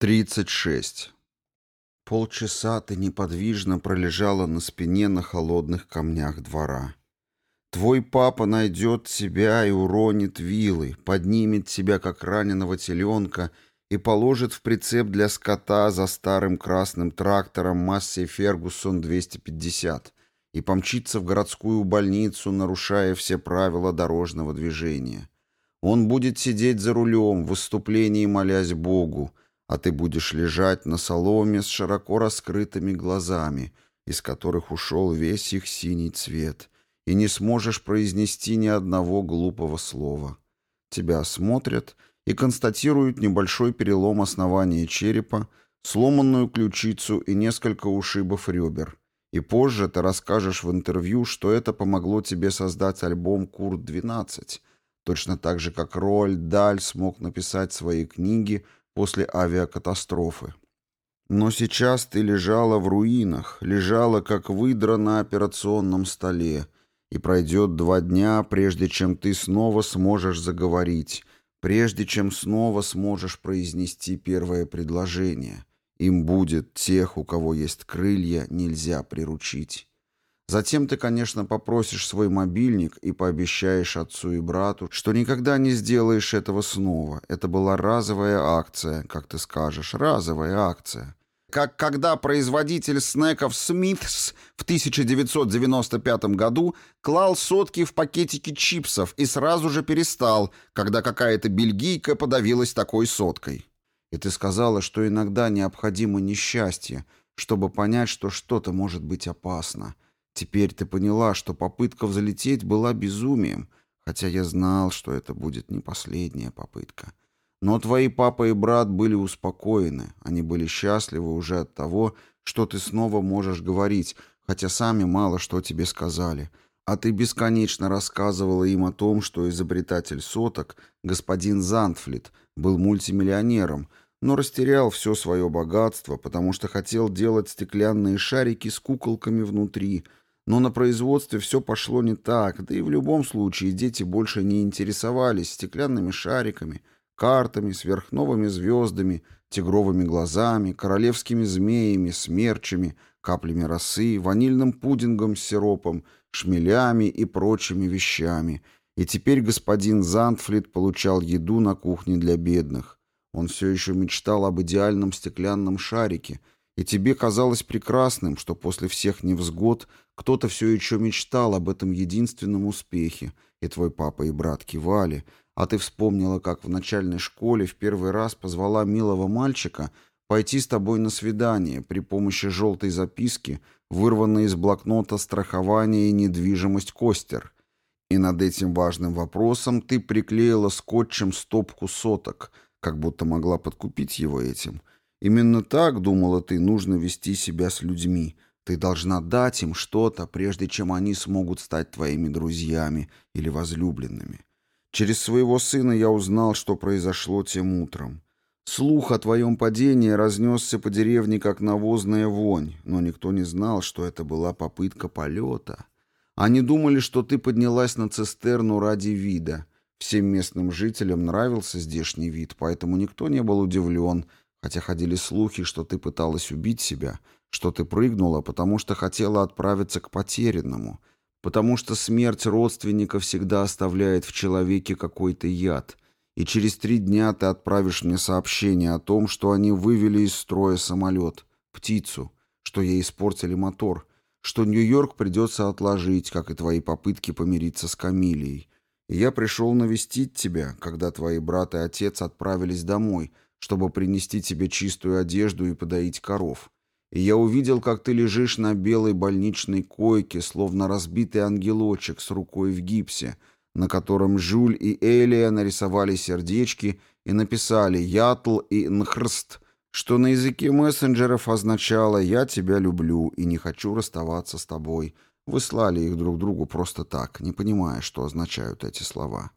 36. Полчаса ты неподвижно пролежала на спине на холодных камнях двора. Твой папа найдет тебя и уронит вилы, поднимет тебя, как раненого теленка, и положит в прицеп для скота за старым красным трактором массой Фергусон 250 и помчится в городскую больницу, нарушая все правила дорожного движения. Он будет сидеть за рулем, в выступлении молясь Богу, а ты будешь лежать на соломе с широко раскрытыми глазами, из которых ушел весь их синий цвет, и не сможешь произнести ни одного глупого слова. Тебя осмотрят и констатируют небольшой перелом основания черепа, сломанную ключицу и несколько ушибов ребер. И позже ты расскажешь в интервью, что это помогло тебе создать альбом «Курт-12», точно так же, как Роальд Даль смог написать свои книги – после авиакатастрофы. Но сейчас ты лежала в руинах, лежала как выдра на операционном столе, и пройдет два дня, прежде чем ты снова сможешь заговорить, прежде чем снова сможешь произнести первое предложение. Им будет тех, у кого есть крылья, нельзя приручить. Затем ты, конечно, попросишь свой мобильник и пообещаешь отцу и брату, что никогда не сделаешь этого снова. Это была разовая акция, как ты скажешь, разовая акция. Как когда производитель снеков Смитс в 1995 году клал сотки в пакетики чипсов и сразу же перестал, когда какая-то бельгийка подавилась такой соткой. И ты сказала, что иногда необходимо несчастье, чтобы понять, что что-то может быть опасно — Теперь ты поняла, что попытка взлететь была безумием, хотя я знал, что это будет не последняя попытка. Но твои папа и брат были успокоены, они были счастливы уже от того, что ты снова можешь говорить, хотя сами мало что тебе сказали. А ты бесконечно рассказывала им о том, что изобретатель соток, господин Зандфлит, был мультимиллионером, но растерял все свое богатство, потому что хотел делать стеклянные шарики с куколками внутри – но на производстве все пошло не так, да и в любом случае дети больше не интересовались стеклянными шариками, картами, сверхновыми звездами, тигровыми глазами, королевскими змеями, смерчами, каплями росы, ванильным пудингом с сиропом, шмелями и прочими вещами. И теперь господин Зандфлит получал еду на кухне для бедных. Он все еще мечтал об идеальном стеклянном шарике, и тебе казалось прекрасным, что после всех невзгод кто-то все еще мечтал об этом единственном успехе, и твой папа и брат кивали, а ты вспомнила, как в начальной школе в первый раз позвала милого мальчика пойти с тобой на свидание при помощи желтой записки, вырванной из блокнота страхования и недвижимость Костер. И над этим важным вопросом ты приклеила скотчем стопку соток, как будто могла подкупить его этим. Именно так, думала ты, нужно вести себя с людьми — ты должна дать им что-то, прежде чем они смогут стать твоими друзьями или возлюбленными. Через своего сына я узнал, что произошло тем утром. Слух о твоем падении разнесся по деревне, как навозная вонь, но никто не знал, что это была попытка полета. Они думали, что ты поднялась на цистерну ради вида. Всем местным жителям нравился здешний вид, поэтому никто не был удивлен, хотя ходили слухи, что ты пыталась убить себя — что ты прыгнула, потому что хотела отправиться к потерянному, потому что смерть родственника всегда оставляет в человеке какой-то яд, и через три дня ты отправишь мне сообщение о том, что они вывели из строя самолет, птицу, что ей испортили мотор, что Нью-Йорк придется отложить, как и твои попытки помириться с Камилией. И я пришел навестить тебя, когда твои брат и отец отправились домой, чтобы принести тебе чистую одежду и подоить коров и я увидел, как ты лежишь на белой больничной койке, словно разбитый ангелочек с рукой в гипсе, на котором Жюль и Элия нарисовали сердечки и написали «Ятл» и «Нхрст», что на языке мессенджеров означало «Я тебя люблю и не хочу расставаться с тобой». Выслали их друг другу просто так, не понимая, что означают эти слова.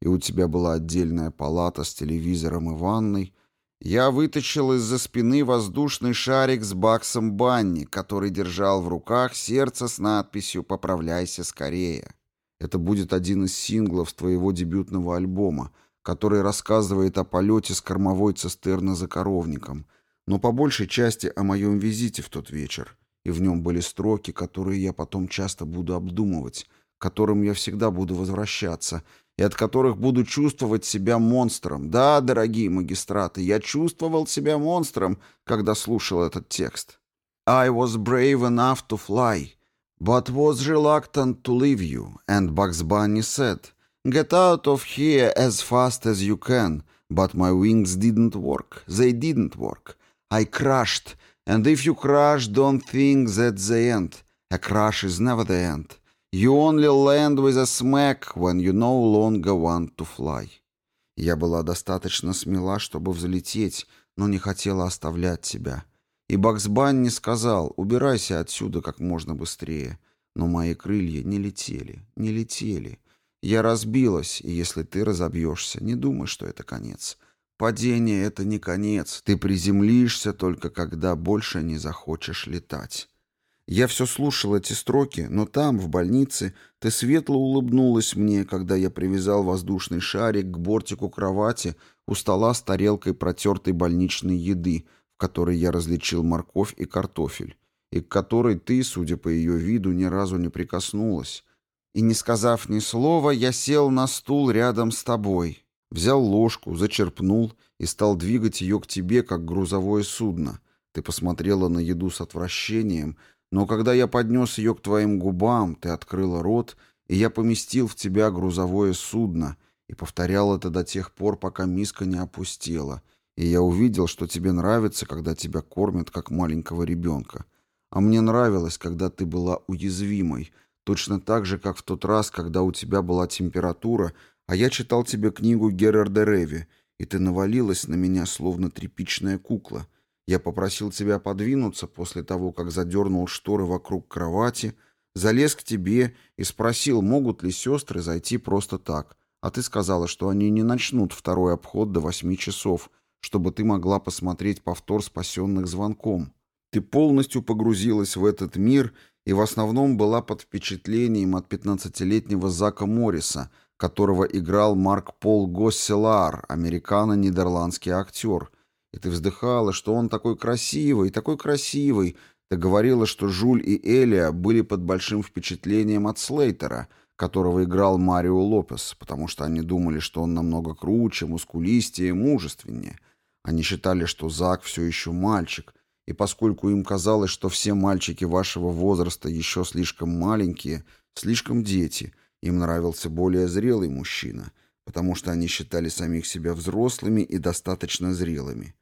И у тебя была отдельная палата с телевизором и ванной, я вытащил из-за спины воздушный шарик с баксом Банни, который держал в руках сердце с надписью «Поправляйся скорее». Это будет один из синглов твоего дебютного альбома, который рассказывает о полете с кормовой цистерны за коровником, но по большей части о моем визите в тот вечер, и в нем были строки, которые я потом часто буду обдумывать, к которым я всегда буду возвращаться, и от которых буду чувствовать себя монстром. Да, дорогие магистраты, я чувствовал себя монстром, когда слушал этот текст. I was brave enough to fly, but was reluctant to leave you, and Bugs Bunny said — Get out of here as fast as you can. But my wings didn't work. They didn't work. I crashed. And if you crash, don't think that's the end. A crash is never the end. You only land with a smack when you no longer want to fly. Я была достаточно смела, чтобы взлететь, но не хотела оставлять тебя. И Бакс Банни сказал, убирайся отсюда как можно быстрее. Но мои крылья не летели, не летели. Я разбилась, и если ты разобьешься, не думай, что это конец. Падение — это не конец. Ты приземлишься только когда больше не захочешь летать. Я все слушал эти строки, но там, в больнице, ты светло улыбнулась мне, когда я привязал воздушный шарик к бортику кровати у стола с тарелкой протертой больничной еды, в которой я различил морковь и картофель, и к которой ты, судя по ее виду, ни разу не прикоснулась. И не сказав ни слова, я сел на стул рядом с тобой, взял ложку, зачерпнул и стал двигать ее к тебе, как грузовое судно. Ты посмотрела на еду с отвращением, но когда я поднес ее к твоим губам, ты открыла рот, и я поместил в тебя грузовое судно и повторял это до тех пор, пока миска не опустела, и я увидел, что тебе нравится, когда тебя кормят, как маленького ребенка. А мне нравилось, когда ты была уязвимой — Точно так же, как в тот раз, когда у тебя была температура, а я читал тебе книгу Герарда Реви, и ты навалилась на меня, словно тряпичная кукла. Я попросил тебя подвинуться после того, как задернул шторы вокруг кровати, залез к тебе и спросил, могут ли сестры зайти просто так. А ты сказала, что они не начнут второй обход до восьми часов, чтобы ты могла посмотреть повтор спасенных звонком. Ты полностью погрузилась в этот мир и в основном была под впечатлением от 15-летнего Зака Морриса, которого играл Марк Пол Госселар, американо-нидерландский актер. И ты вздыхала, что он такой красивый, такой красивый. Ты говорила, что Жуль и Элия были под большим впечатлением от Слейтера, которого играл Марио Лопес, потому что они думали, что он намного круче, мускулистее, мужественнее. Они считали, что Зак все еще мальчик, и поскольку им казалось, что все мальчики вашего возраста еще слишком маленькие, слишком дети, им нравился более зрелый мужчина, потому что они считали самих себя взрослыми и достаточно зрелыми.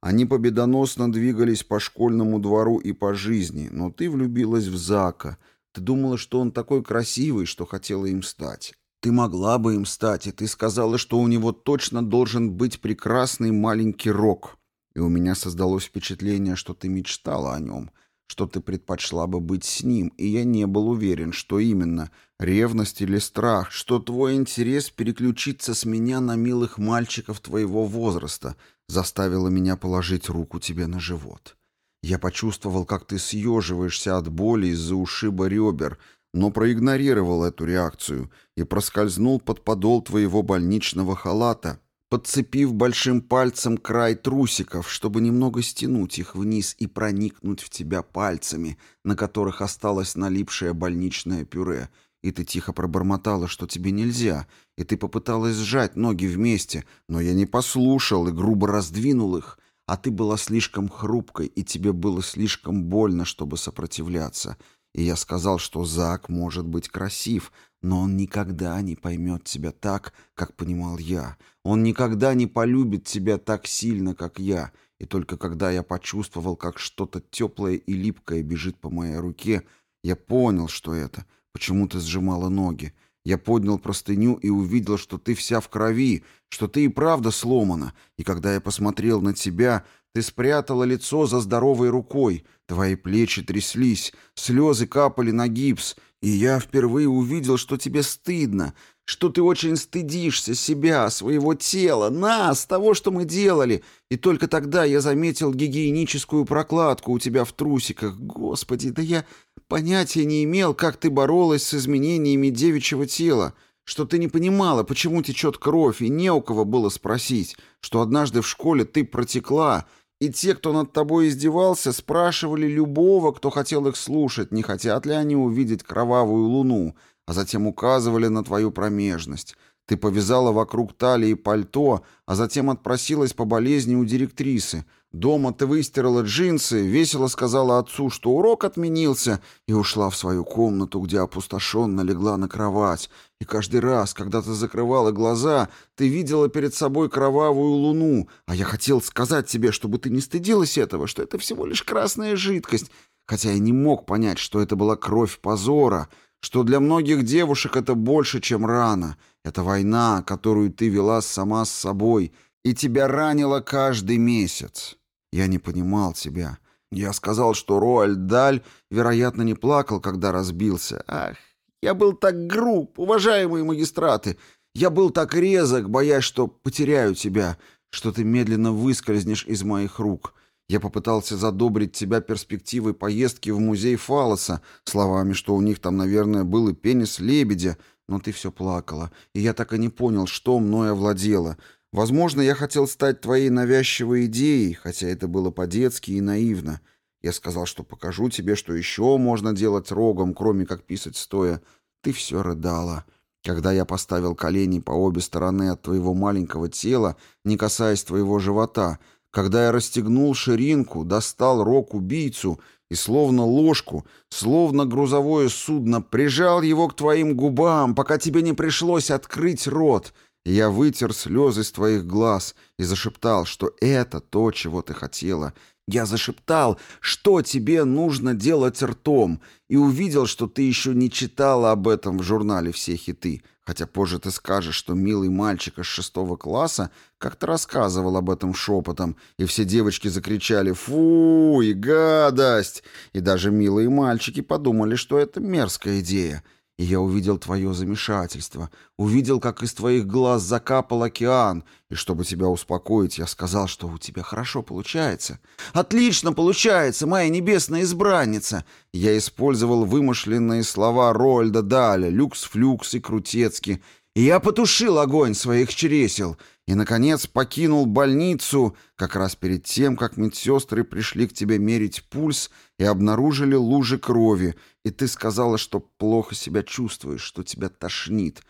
Они победоносно двигались по школьному двору и по жизни, но ты влюбилась в Зака. Ты думала, что он такой красивый, что хотела им стать. Ты могла бы им стать, и ты сказала, что у него точно должен быть прекрасный маленький рок и у меня создалось впечатление, что ты мечтала о нем, что ты предпочла бы быть с ним, и я не был уверен, что именно, ревность или страх, что твой интерес переключиться с меня на милых мальчиков твоего возраста заставило меня положить руку тебе на живот. Я почувствовал, как ты съеживаешься от боли из-за ушиба ребер, но проигнорировал эту реакцию и проскользнул под подол твоего больничного халата, подцепив большим пальцем край трусиков, чтобы немного стянуть их вниз и проникнуть в тебя пальцами, на которых осталось налипшее больничное пюре, и ты тихо пробормотала, что тебе нельзя, и ты попыталась сжать ноги вместе, но я не послушал и грубо раздвинул их, а ты была слишком хрупкой, и тебе было слишком больно, чтобы сопротивляться, и я сказал, что Зак может быть красив, но он никогда не поймет тебя так, как понимал я. Он никогда не полюбит тебя так сильно, как я. И только когда я почувствовал, как что-то теплое и липкое бежит по моей руке, я понял, что это. Почему ты сжимала ноги? Я поднял простыню и увидел, что ты вся в крови, что ты и правда сломана. И когда я посмотрел на тебя, ты спрятала лицо за здоровой рукой, твои плечи тряслись, слезы капали на гипс, и я впервые увидел, что тебе стыдно, что ты очень стыдишься себя, своего тела, нас, того, что мы делали. И только тогда я заметил гигиеническую прокладку у тебя в трусиках. Господи, да я понятия не имел, как ты боролась с изменениями девичьего тела, что ты не понимала, почему течет кровь, и не у кого было спросить, что однажды в школе ты протекла, и те, кто над тобой издевался, спрашивали любого, кто хотел их слушать, не хотят ли они увидеть кровавую луну, а затем указывали на твою промежность. Ты повязала вокруг талии пальто, а затем отпросилась по болезни у директрисы. Дома ты выстирала джинсы, весело сказала отцу, что урок отменился, и ушла в свою комнату, где опустошенно легла на кровать. И каждый раз, когда ты закрывала глаза, ты видела перед собой кровавую луну, а я хотел сказать тебе, чтобы ты не стыдилась этого, что это всего лишь красная жидкость, хотя я не мог понять, что это была кровь позора, что для многих девушек это больше, чем рана. Это война, которую ты вела сама с собой, и тебя ранило каждый месяц. Я не понимал тебя. Я сказал, что Роальд Даль, вероятно, не плакал, когда разбился. Ах, я был так груб, уважаемые магистраты. Я был так резок, боясь, что потеряю тебя, что ты медленно выскользнешь из моих рук. Я попытался задобрить тебя перспективой поездки в музей Фалоса, словами, что у них там, наверное, был и пенис лебедя, но ты все плакала, и я так и не понял, что мною овладело. Возможно, я хотел стать твоей навязчивой идеей, хотя это было по-детски и наивно. Я сказал, что покажу тебе, что еще можно делать рогом, кроме как писать стоя. Ты все рыдала. Когда я поставил колени по обе стороны от твоего маленького тела, не касаясь твоего живота, когда я расстегнул ширинку, достал рог-убийцу и словно ложку, словно грузовое судно, прижал его к твоим губам, пока тебе не пришлось открыть рот, я вытер слезы с твоих глаз и зашептал, что это то, чего ты хотела. Я зашептал, что тебе нужно делать ртом, и увидел, что ты еще не читала об этом в журнале «Все хиты», Хотя позже ты скажешь, что милый мальчик из шестого класса как-то рассказывал об этом шепотом, и все девочки закричали «Фу, и гадость!» И даже милые мальчики подумали, что это мерзкая идея — и я увидел твое замешательство, увидел, как из твоих глаз закапал океан, и чтобы тебя успокоить, я сказал, что у тебя хорошо получается. Отлично получается, моя небесная избранница. Я использовал вымышленные слова Рольда Даля, люкс-флюкс и крутецки, и я потушил огонь своих чресел и, наконец, покинул больницу как раз перед тем, как медсестры пришли к тебе мерить пульс и обнаружили лужи крови, и ты сказала, что плохо себя чувствуешь, что тебя тошнит,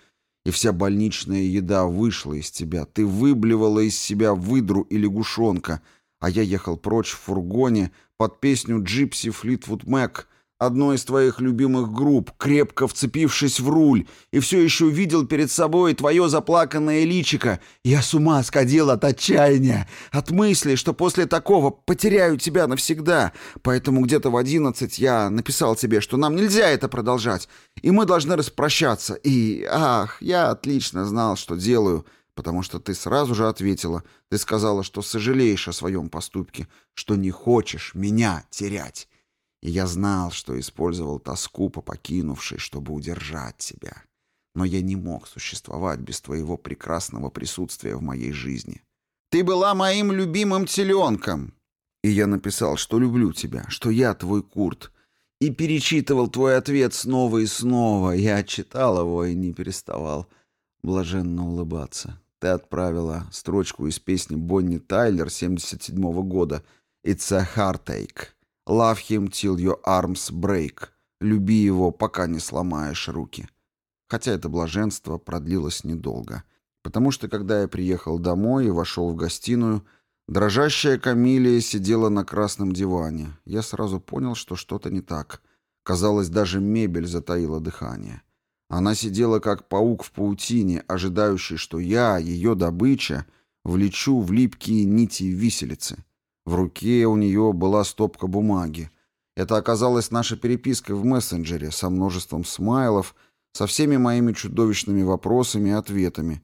и вся больничная еда вышла из тебя, ты выблевала из себя выдру и лягушонка, а я ехал прочь в фургоне под песню «Джипси Флитвуд Мэк», одной из твоих любимых групп, крепко вцепившись в руль, и все еще видел перед собой твое заплаканное личико. Я с ума сходил от отчаяния, от мысли, что после такого потеряю тебя навсегда. Поэтому где-то в одиннадцать я написал тебе, что нам нельзя это продолжать, и мы должны распрощаться. И, ах, я отлично знал, что делаю» потому что ты сразу же ответила. Ты сказала, что сожалеешь о своем поступке, что не хочешь меня терять. И я знал, что использовал тоску по покинувшей, чтобы удержать тебя. Но я не мог существовать без твоего прекрасного присутствия в моей жизни. Ты была моим любимым теленком. И я написал, что люблю тебя, что я твой Курт. И перечитывал твой ответ снова и снова. Я читал его и не переставал блаженно улыбаться. Ты отправила строчку из песни Бонни Тайлер 77 -го года «It's a heartache». Love him till your arms break. Люби его, пока не сломаешь руки. Хотя это блаженство продлилось недолго. Потому что, когда я приехал домой и вошел в гостиную, дрожащая Камилия сидела на красном диване. Я сразу понял, что что-то не так. Казалось, даже мебель затаила дыхание. Она сидела как паук в паутине, ожидающий, что я, ее добыча, влечу в липкие нити виселицы. В руке у нее была стопка бумаги. Это оказалась наша переписка в мессенджере со множеством смайлов, со всеми моими чудовищными вопросами и ответами,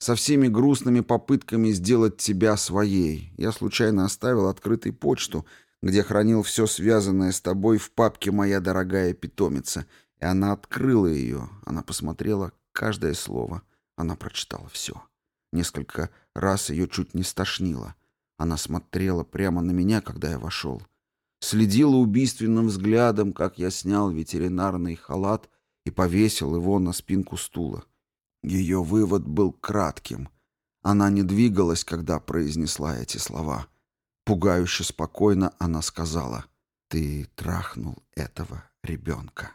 со всеми грустными попытками сделать тебя своей. Я случайно оставил открытой почту, где хранил все связанное с тобой в папке «Моя дорогая питомица», и она открыла ее, она посмотрела каждое слово, она прочитала все. Несколько раз ее чуть не стошнило. Она смотрела прямо на меня, когда я вошел. Следила убийственным взглядом, как я снял ветеринарный халат и повесил его на спинку стула. Ее вывод был кратким. Она не двигалась, когда произнесла эти слова. Пугающе спокойно она сказала, «Ты трахнул этого ребенка».